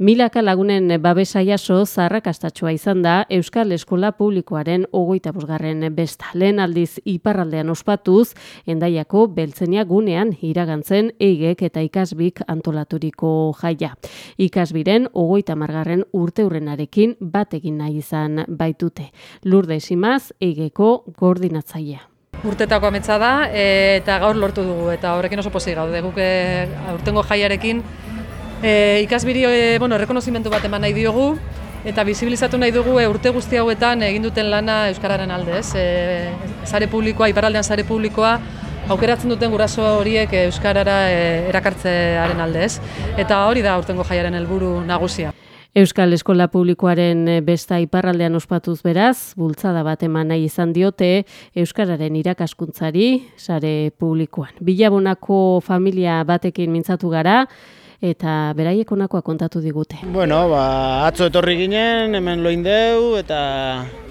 Milaka lagunen babesa jaso zarrakastatxoa izan da Euskal Eskola Publikoaren ogoita busgarren besta. Lehen aldiz iparraldean ospatuz, endaiako beltzenia gunean iragantzen eigek eta ikasbik antolaturiko jaia. Ikasbiren ogoita margarren urte hurrenarekin bat egin nahi izan baitute. Lurde esimaz, eigeko koordinatzaia. Urtetako ametsa da eta gaur lortu dugu eta horrekin oso pozik gaude. Guk aurtengo jaiarekin E, ikasbiri, e, bueno, rekonozimentu bat eman nahi diogu, eta bizibilizatu nahi dugu e, urte guzti hauetan egin duten lana Euskararen alde, ez? E, zare publikoa, iparaldean zare publikoa, aukeratzen duten guraso horiek Euskarara e, erakartzearen alde, ez? Eta hori da urtengo jaiaren helburu nagusia. Euskal Eskola Publikoaren besta iparraldean ospatuz beraz, bultzada bat eman nahi izan diote Euskararen irakaskuntzari sare publikoan. Bilabonako familia batekin mintzatu gara, eta beraiek onakoa kontatu digute. Bueno, ba, atzo etorri ginen, hemen loin deu, eta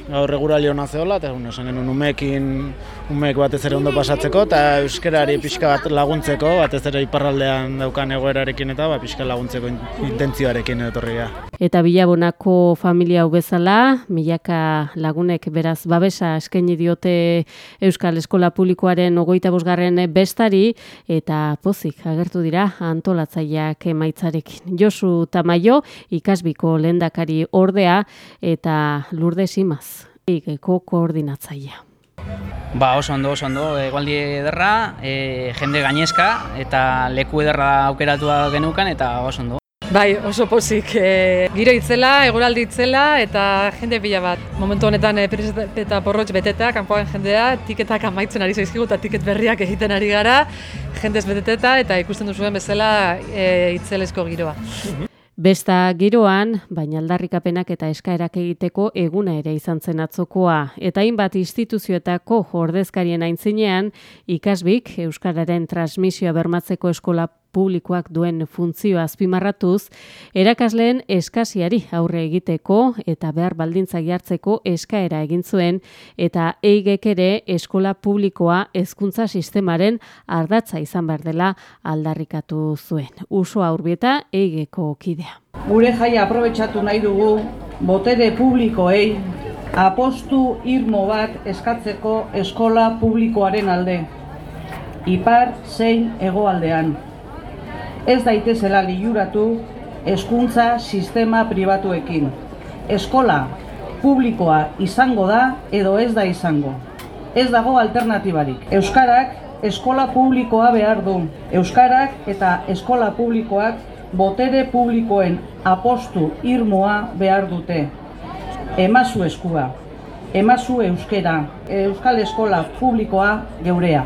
gaur regurali hona zehola, eta esan genuen umekin umek batez ere ondo pasatzeko eta euskarari pixka bat laguntzeko, batez ere iparraldean daukan egoerarekin eta ba, pixka laguntzeko intentzioarekin etorria. Eta bilabonako familia hau bezala, milaka lagunek beraz babesa eskaini diote Euskal Eskola Publikoaren ogoita bosgarren bestari eta pozik agertu dira antolatzaileak emaitzarekin. Josu Tamaio, ikasbiko lendakari ordea eta lurde simaz, ikeko koordinatzailea. Ba, oso ondo, oso ondo, egualdi ederra, e, jende gainezka eta leku ederra aukeratua genukan eta oso ondo. Bai, oso pozik, e, giro itzela, eguraldi itzela eta jende pila bat. Momentu honetan e, eta porrotx beteta, kanpoan jendea, tiketak amaitzen ari zaizkigu eta tiket berriak egiten ari gara, jendez beteteta eta ikusten duzuen bezala e, itzelezko giroa. Besta giroan, baina aldarrikapenak eta eskaerak egiteko eguna ere izan zen atzokoa. Eta hainbat instituzioetako ordezkarien aintzinean, ikasbik Euskararen transmisioa bermatzeko eskola publikoak duen funtzioa azpimarratuz, erakasleen eskasiari aurre egiteko eta behar baldintza jartzeko eskaera egin zuen eta eigek ere eskola publikoa hezkuntza sistemaren ardatza izan behar dela aldarrikatu zuen. Uso aurbieta eigeko kidea. Gure jaia aprobetsatu nahi dugu botere publikoei apostu irmo bat eskatzeko eskola publikoaren alde. Ipar zein hegoaldean ez daitezela liuratu hezkuntza sistema pribatuekin. Eskola publikoa izango da edo ez da izango. Ez dago alternatibarik. Euskarak eskola publikoa behar du. Euskarak eta eskola publikoak botere publikoen apostu irmoa behar dute. Emazu eskua. Emazu euskera. Euskal eskola publikoa geurea.